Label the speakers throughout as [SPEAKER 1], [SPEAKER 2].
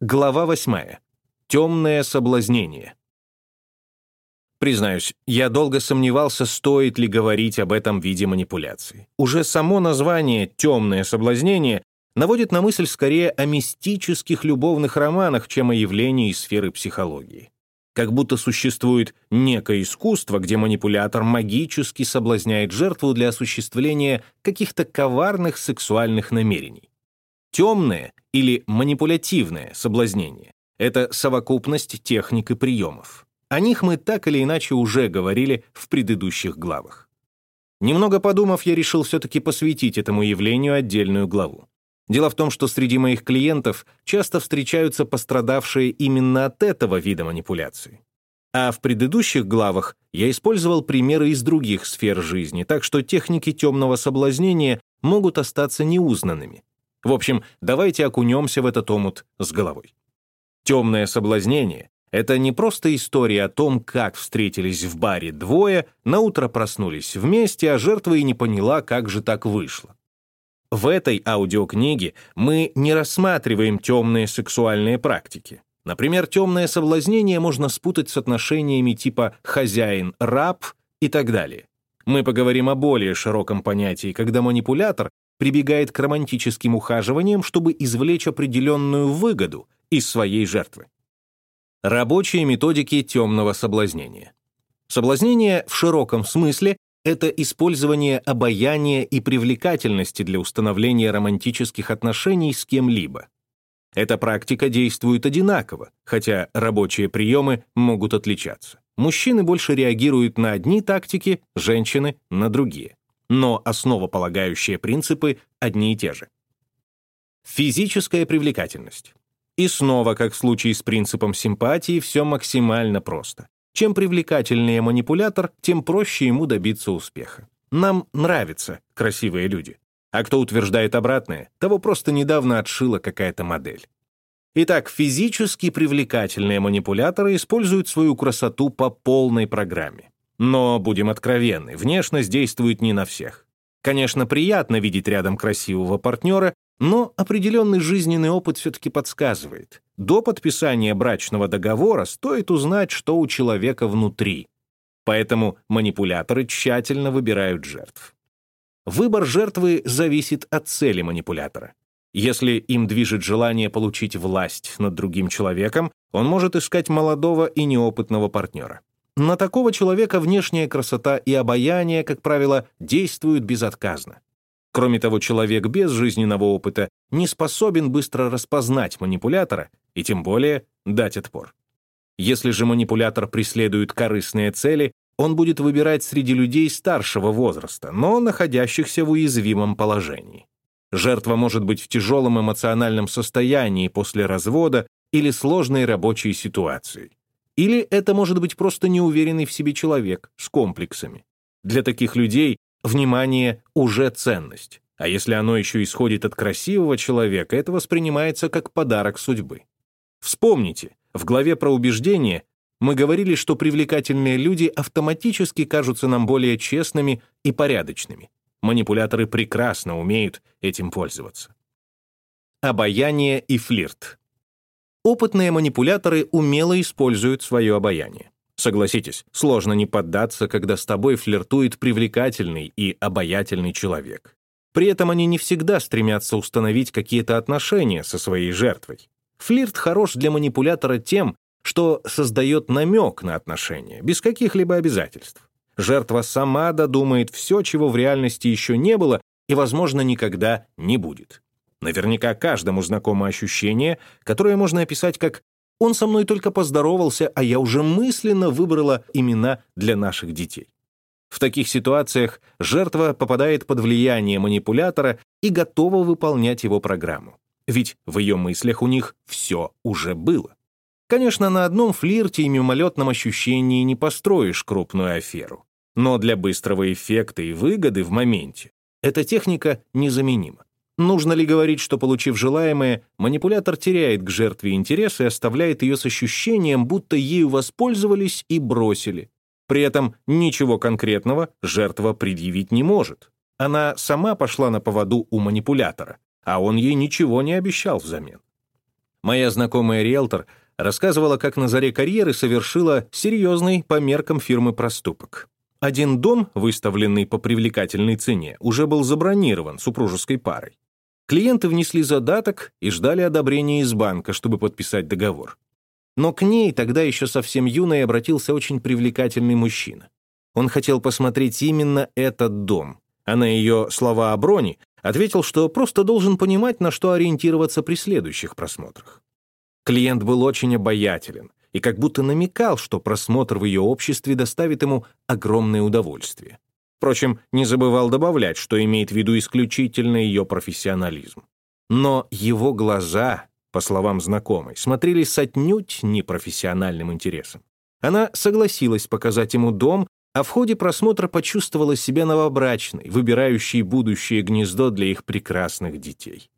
[SPEAKER 1] Глава 8. Темное соблазнение. Признаюсь, я долго сомневался, стоит ли говорить об этом виде манипуляции. Уже само название «темное соблазнение» наводит на мысль скорее о мистических любовных романах, чем о явлении сферы психологии. Как будто существует некое искусство, где манипулятор магически соблазняет жертву для осуществления каких-то коварных сексуальных намерений. Темное или манипулятивное соблазнение — это совокупность техник и приемов. О них мы так или иначе уже говорили в предыдущих главах. Немного подумав, я решил все-таки посвятить этому явлению отдельную главу. Дело в том, что среди моих клиентов часто встречаются пострадавшие именно от этого вида манипуляции. А в предыдущих главах я использовал примеры из других сфер жизни, так что техники темного соблазнения могут остаться неузнанными. В общем, давайте окунемся в этот омут с головой. «Темное соблазнение» — это не просто история о том, как встретились в баре двое, наутро проснулись вместе, а жертва и не поняла, как же так вышло. В этой аудиокниге мы не рассматриваем темные сексуальные практики. Например, темное соблазнение можно спутать с отношениями типа «хозяин-раб» и так далее. Мы поговорим о более широком понятии, когда манипулятор прибегает к романтическим ухаживаниям, чтобы извлечь определенную выгоду из своей жертвы. Рабочие методики темного соблазнения. Соблазнение в широком смысле — это использование обаяния и привлекательности для установления романтических отношений с кем-либо. Эта практика действует одинаково, хотя рабочие приемы могут отличаться. Мужчины больше реагируют на одни тактики, женщины — на другие но основополагающие принципы одни и те же. Физическая привлекательность. И снова, как в случае с принципом симпатии, все максимально просто. Чем привлекательнее манипулятор, тем проще ему добиться успеха. Нам нравятся красивые люди. А кто утверждает обратное, того просто недавно отшила какая-то модель. Итак, физически привлекательные манипуляторы используют свою красоту по полной программе. Но, будем откровенны, внешность действует не на всех. Конечно, приятно видеть рядом красивого партнера, но определенный жизненный опыт все-таки подсказывает. До подписания брачного договора стоит узнать, что у человека внутри. Поэтому манипуляторы тщательно выбирают жертв. Выбор жертвы зависит от цели манипулятора. Если им движет желание получить власть над другим человеком, он может искать молодого и неопытного партнера. На такого человека внешняя красота и обаяние, как правило, действуют безотказно. Кроме того, человек без жизненного опыта не способен быстро распознать манипулятора и тем более дать отпор. Если же манипулятор преследует корыстные цели, он будет выбирать среди людей старшего возраста, но находящихся в уязвимом положении. Жертва может быть в тяжелом эмоциональном состоянии после развода или сложной рабочей ситуации. Или это может быть просто неуверенный в себе человек с комплексами. Для таких людей внимание уже ценность. А если оно еще исходит от красивого человека, это воспринимается как подарок судьбы. Вспомните, в главе про убеждение мы говорили, что привлекательные люди автоматически кажутся нам более честными и порядочными. Манипуляторы прекрасно умеют этим пользоваться. Обаяние и флирт. Опытные манипуляторы умело используют свое обаяние. Согласитесь, сложно не поддаться, когда с тобой флиртует привлекательный и обаятельный человек. При этом они не всегда стремятся установить какие-то отношения со своей жертвой. Флирт хорош для манипулятора тем, что создает намек на отношения, без каких-либо обязательств. Жертва сама додумает все, чего в реальности еще не было и, возможно, никогда не будет. Наверняка каждому знакомо ощущение, которое можно описать как «он со мной только поздоровался, а я уже мысленно выбрала имена для наших детей». В таких ситуациях жертва попадает под влияние манипулятора и готова выполнять его программу. Ведь в ее мыслях у них все уже было. Конечно, на одном флирте и мимолетном ощущении не построишь крупную аферу. Но для быстрого эффекта и выгоды в моменте эта техника незаменима. Нужно ли говорить, что, получив желаемое, манипулятор теряет к жертве интерес и оставляет ее с ощущением, будто ею воспользовались и бросили? При этом ничего конкретного жертва предъявить не может. Она сама пошла на поводу у манипулятора, а он ей ничего не обещал взамен. Моя знакомая риэлтор рассказывала, как на заре карьеры совершила серьезный по меркам фирмы проступок. Один дом, выставленный по привлекательной цене, уже был забронирован супружеской парой. Клиенты внесли задаток и ждали одобрения из банка, чтобы подписать договор. Но к ней, тогда еще совсем юной, обратился очень привлекательный мужчина. Он хотел посмотреть именно этот дом, а на ее слова о броне ответил, что просто должен понимать, на что ориентироваться при следующих просмотрах. Клиент был очень обаятелен и как будто намекал, что просмотр в ее обществе доставит ему огромное удовольствие. Впрочем, не забывал добавлять, что имеет в виду исключительно ее профессионализм. Но его глаза, по словам знакомой, смотрели с отнюдь непрофессиональным интересом. Она согласилась показать ему дом, а в ходе просмотра почувствовала себя новобрачной, выбирающей будущее гнездо для их прекрасных детей.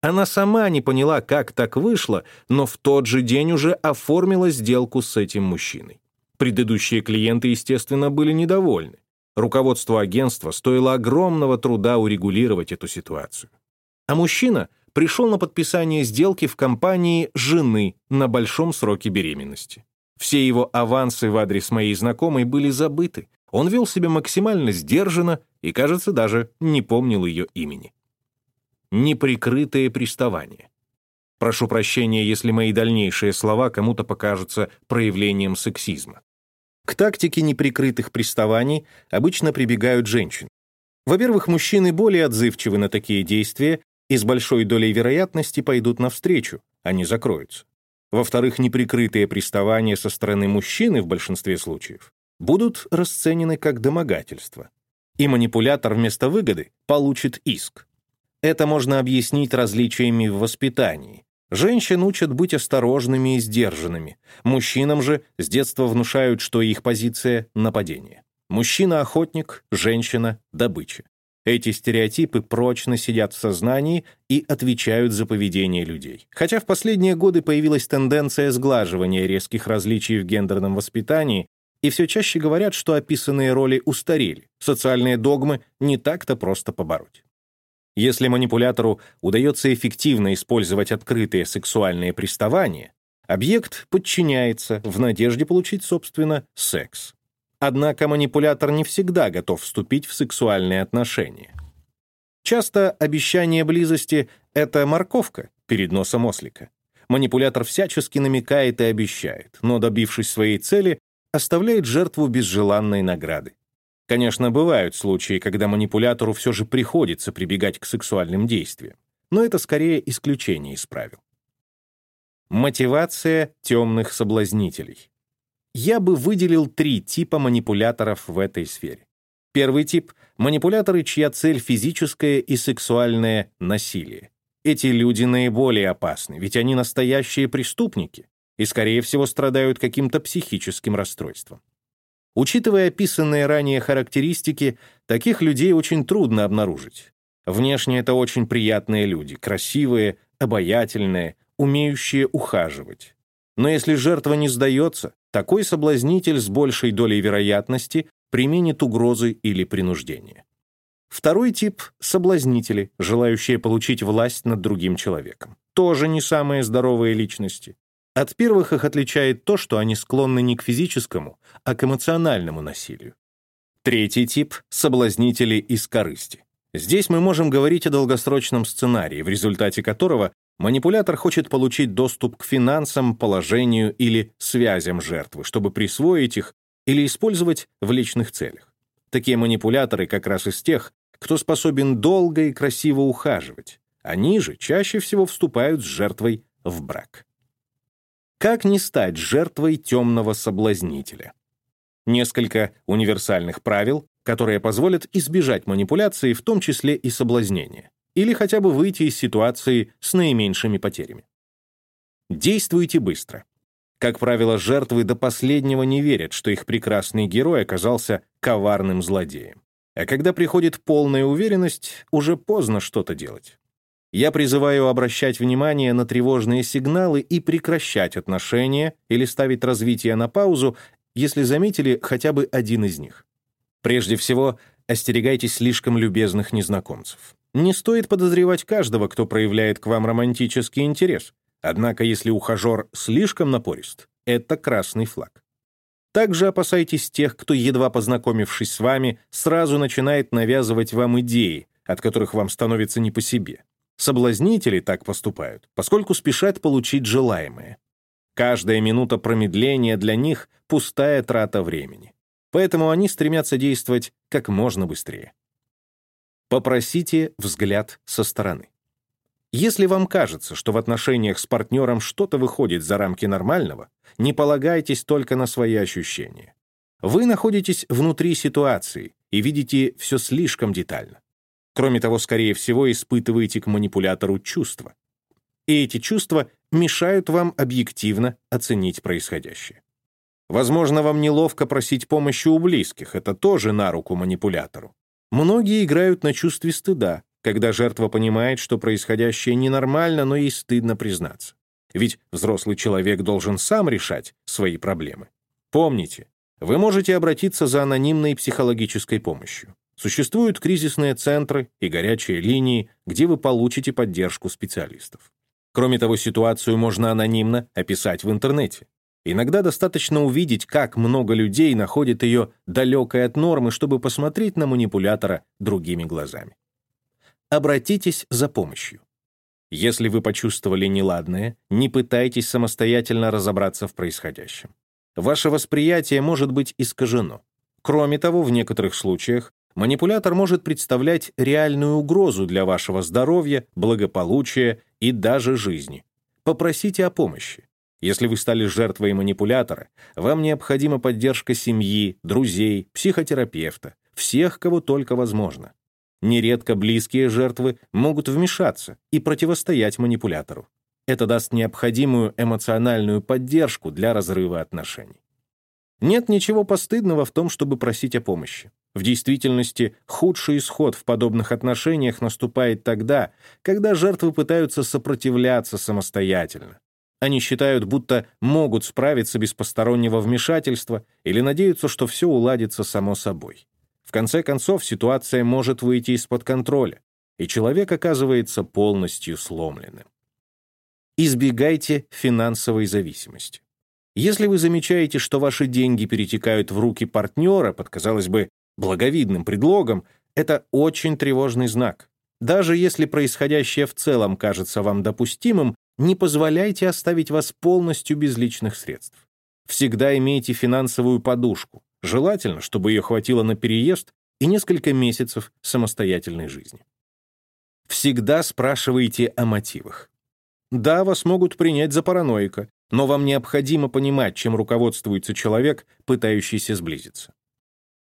[SPEAKER 1] Она сама не поняла, как так вышло, но в тот же день уже оформила сделку с этим мужчиной. Предыдущие клиенты, естественно, были недовольны. Руководству агентства стоило огромного труда урегулировать эту ситуацию. А мужчина пришел на подписание сделки в компании жены на большом сроке беременности. Все его авансы в адрес моей знакомой были забыты. Он вел себя максимально сдержанно и, кажется, даже не помнил ее имени. Неприкрытое приставание. Прошу прощения, если мои дальнейшие слова кому-то покажутся проявлением сексизма. К тактике неприкрытых приставаний обычно прибегают женщины. Во-первых, мужчины более отзывчивы на такие действия и с большой долей вероятности пойдут навстречу, а не закроются. Во-вторых, неприкрытые приставания со стороны мужчины в большинстве случаев будут расценены как домогательство, и манипулятор вместо выгоды получит иск. Это можно объяснить различиями в воспитании, Женщин учат быть осторожными и сдержанными. Мужчинам же с детства внушают, что их позиция — нападение. Мужчина — охотник, женщина — добыча. Эти стереотипы прочно сидят в сознании и отвечают за поведение людей. Хотя в последние годы появилась тенденция сглаживания резких различий в гендерном воспитании, и все чаще говорят, что описанные роли устарели, социальные догмы не так-то просто побороть. Если манипулятору удается эффективно использовать открытые сексуальные приставания, объект подчиняется в надежде получить, собственно, секс. Однако манипулятор не всегда готов вступить в сексуальные отношения. Часто обещание близости — это морковка перед носом ослика. Манипулятор всячески намекает и обещает, но, добившись своей цели, оставляет жертву без желанной награды. Конечно, бывают случаи, когда манипулятору все же приходится прибегать к сексуальным действиям, но это скорее исключение из правил. Мотивация темных соблазнителей. Я бы выделил три типа манипуляторов в этой сфере. Первый тип — манипуляторы, чья цель — физическое и сексуальное насилие. Эти люди наиболее опасны, ведь они настоящие преступники и, скорее всего, страдают каким-то психическим расстройством. Учитывая описанные ранее характеристики, таких людей очень трудно обнаружить. Внешне это очень приятные люди, красивые, обаятельные, умеющие ухаживать. Но если жертва не сдается, такой соблазнитель с большей долей вероятности применит угрозы или принуждение. Второй тип — соблазнители, желающие получить власть над другим человеком. Тоже не самые здоровые личности. От первых их отличает то, что они склонны не к физическому, а к эмоциональному насилию. Третий тип — соблазнители из корысти. Здесь мы можем говорить о долгосрочном сценарии, в результате которого манипулятор хочет получить доступ к финансам, положению или связям жертвы, чтобы присвоить их или использовать в личных целях. Такие манипуляторы как раз из тех, кто способен долго и красиво ухаживать. Они же чаще всего вступают с жертвой в брак. Как не стать жертвой темного соблазнителя? Несколько универсальных правил, которые позволят избежать манипуляции, в том числе и соблазнения, или хотя бы выйти из ситуации с наименьшими потерями. Действуйте быстро. Как правило, жертвы до последнего не верят, что их прекрасный герой оказался коварным злодеем. А когда приходит полная уверенность, уже поздно что-то делать. Я призываю обращать внимание на тревожные сигналы и прекращать отношения или ставить развитие на паузу, если заметили хотя бы один из них. Прежде всего, остерегайтесь слишком любезных незнакомцев. Не стоит подозревать каждого, кто проявляет к вам романтический интерес. Однако если ухажер слишком напорист, это красный флаг. Также опасайтесь тех, кто, едва познакомившись с вами, сразу начинает навязывать вам идеи, от которых вам становится не по себе. Соблазнители так поступают, поскольку спешат получить желаемое. Каждая минута промедления для них — пустая трата времени. Поэтому они стремятся действовать как можно быстрее. Попросите взгляд со стороны. Если вам кажется, что в отношениях с партнером что-то выходит за рамки нормального, не полагайтесь только на свои ощущения. Вы находитесь внутри ситуации и видите все слишком детально. Кроме того, скорее всего, испытываете к манипулятору чувства. И эти чувства мешают вам объективно оценить происходящее. Возможно, вам неловко просить помощи у близких, это тоже на руку манипулятору. Многие играют на чувстве стыда, когда жертва понимает, что происходящее ненормально, но ей стыдно признаться. Ведь взрослый человек должен сам решать свои проблемы. Помните, вы можете обратиться за анонимной психологической помощью. Существуют кризисные центры и горячие линии, где вы получите поддержку специалистов. Кроме того, ситуацию можно анонимно описать в интернете. Иногда достаточно увидеть, как много людей находит ее далекой от нормы, чтобы посмотреть на манипулятора другими глазами обратитесь за помощью. Если вы почувствовали неладное, не пытайтесь самостоятельно разобраться в происходящем. Ваше восприятие может быть искажено. Кроме того, в некоторых случаях манипулятор может представлять реальную угрозу для вашего здоровья, благополучия и даже жизни. Попросите о помощи. Если вы стали жертвой манипулятора, вам необходима поддержка семьи, друзей, психотерапевта, всех, кого только возможно. Нередко близкие жертвы могут вмешаться и противостоять манипулятору. Это даст необходимую эмоциональную поддержку для разрыва отношений. Нет ничего постыдного в том, чтобы просить о помощи. В действительности, худший исход в подобных отношениях наступает тогда, когда жертвы пытаются сопротивляться самостоятельно. Они считают, будто могут справиться без постороннего вмешательства или надеются, что все уладится само собой. В конце концов, ситуация может выйти из-под контроля, и человек оказывается полностью сломленным. Избегайте финансовой зависимости. Если вы замечаете, что ваши деньги перетекают в руки партнера под, казалось бы, благовидным предлогом, это очень тревожный знак. Даже если происходящее в целом кажется вам допустимым, не позволяйте оставить вас полностью без личных средств. Всегда имейте финансовую подушку. Желательно, чтобы ее хватило на переезд и несколько месяцев самостоятельной жизни. Всегда спрашивайте о мотивах. Да, вас могут принять за параноика, но вам необходимо понимать, чем руководствуется человек, пытающийся сблизиться.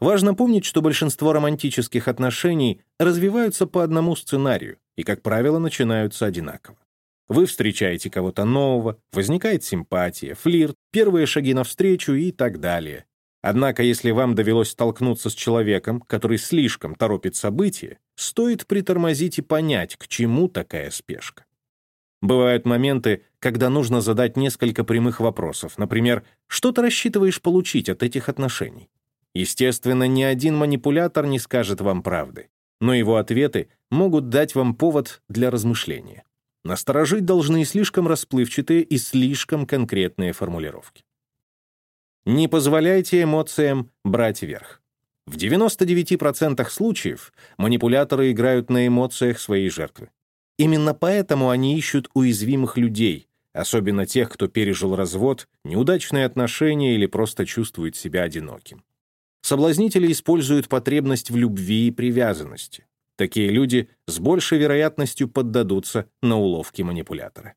[SPEAKER 1] Важно помнить, что большинство романтических отношений развиваются по одному сценарию и, как правило, начинаются одинаково. Вы встречаете кого-то нового, возникает симпатия, флирт, первые шаги навстречу и так далее. Однако, если вам довелось столкнуться с человеком, который слишком торопит события, стоит притормозить и понять, к чему такая спешка. Бывают моменты, когда нужно задать несколько прямых вопросов. Например, что ты рассчитываешь получить от этих отношений? Естественно, ни один манипулятор не скажет вам правды, но его ответы могут дать вам повод для размышления. Насторожить должны слишком расплывчатые и слишком конкретные формулировки. Не позволяйте эмоциям брать верх. В 99% случаев манипуляторы играют на эмоциях своей жертвы. Именно поэтому они ищут уязвимых людей, особенно тех, кто пережил развод, неудачные отношения или просто чувствует себя одиноким. Соблазнители используют потребность в любви и привязанности. Такие люди с большей вероятностью поддадутся на уловки манипулятора.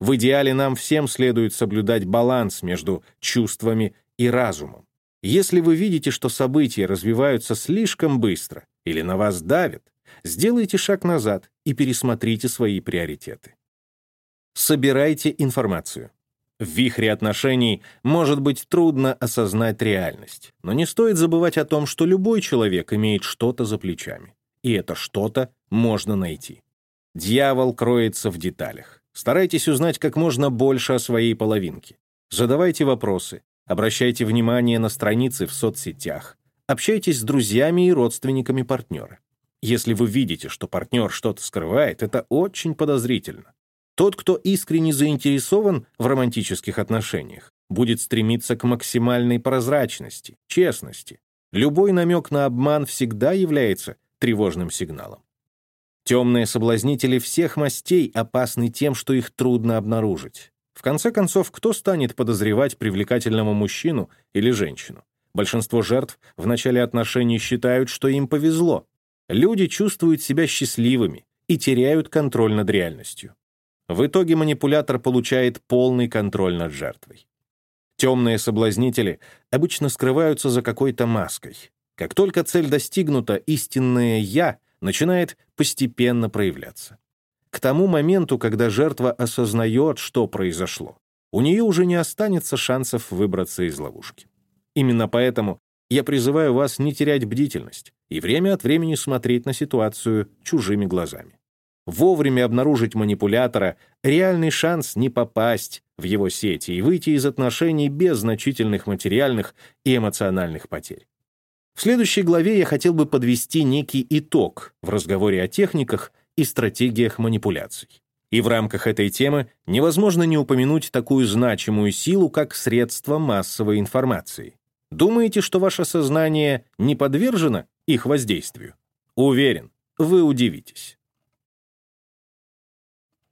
[SPEAKER 1] В идеале нам всем следует соблюдать баланс между чувствами и разумом. Если вы видите, что события развиваются слишком быстро или на вас давят, сделайте шаг назад и пересмотрите свои приоритеты. Собирайте информацию. В вихре отношений может быть трудно осознать реальность, но не стоит забывать о том, что любой человек имеет что-то за плечами, и это что-то можно найти. Дьявол кроется в деталях. Старайтесь узнать как можно больше о своей половинке. Задавайте вопросы, обращайте внимание на страницы в соцсетях, общайтесь с друзьями и родственниками партнера. Если вы видите, что партнер что-то скрывает, это очень подозрительно. Тот, кто искренне заинтересован в романтических отношениях, будет стремиться к максимальной прозрачности, честности. Любой намек на обман всегда является тревожным сигналом. Темные соблазнители всех мастей опасны тем, что их трудно обнаружить. В конце концов, кто станет подозревать привлекательного мужчину или женщину? Большинство жертв в начале отношений считают, что им повезло. Люди чувствуют себя счастливыми и теряют контроль над реальностью. В итоге манипулятор получает полный контроль над жертвой. Темные соблазнители обычно скрываются за какой-то маской. Как только цель достигнута, истинное «я» начинает постепенно проявляться. К тому моменту, когда жертва осознает, что произошло, у нее уже не останется шансов выбраться из ловушки. Именно поэтому я призываю вас не терять бдительность и время от времени смотреть на ситуацию чужими глазами. Вовремя обнаружить манипулятора — реальный шанс не попасть в его сети и выйти из отношений без значительных материальных и эмоциональных потерь. В следующей главе я хотел бы подвести некий итог в разговоре о техниках и стратегиях манипуляций. И в рамках этой темы невозможно не упомянуть такую значимую силу, как средства массовой информации. Думаете, что ваше сознание не подвержено их воздействию? Уверен, вы удивитесь.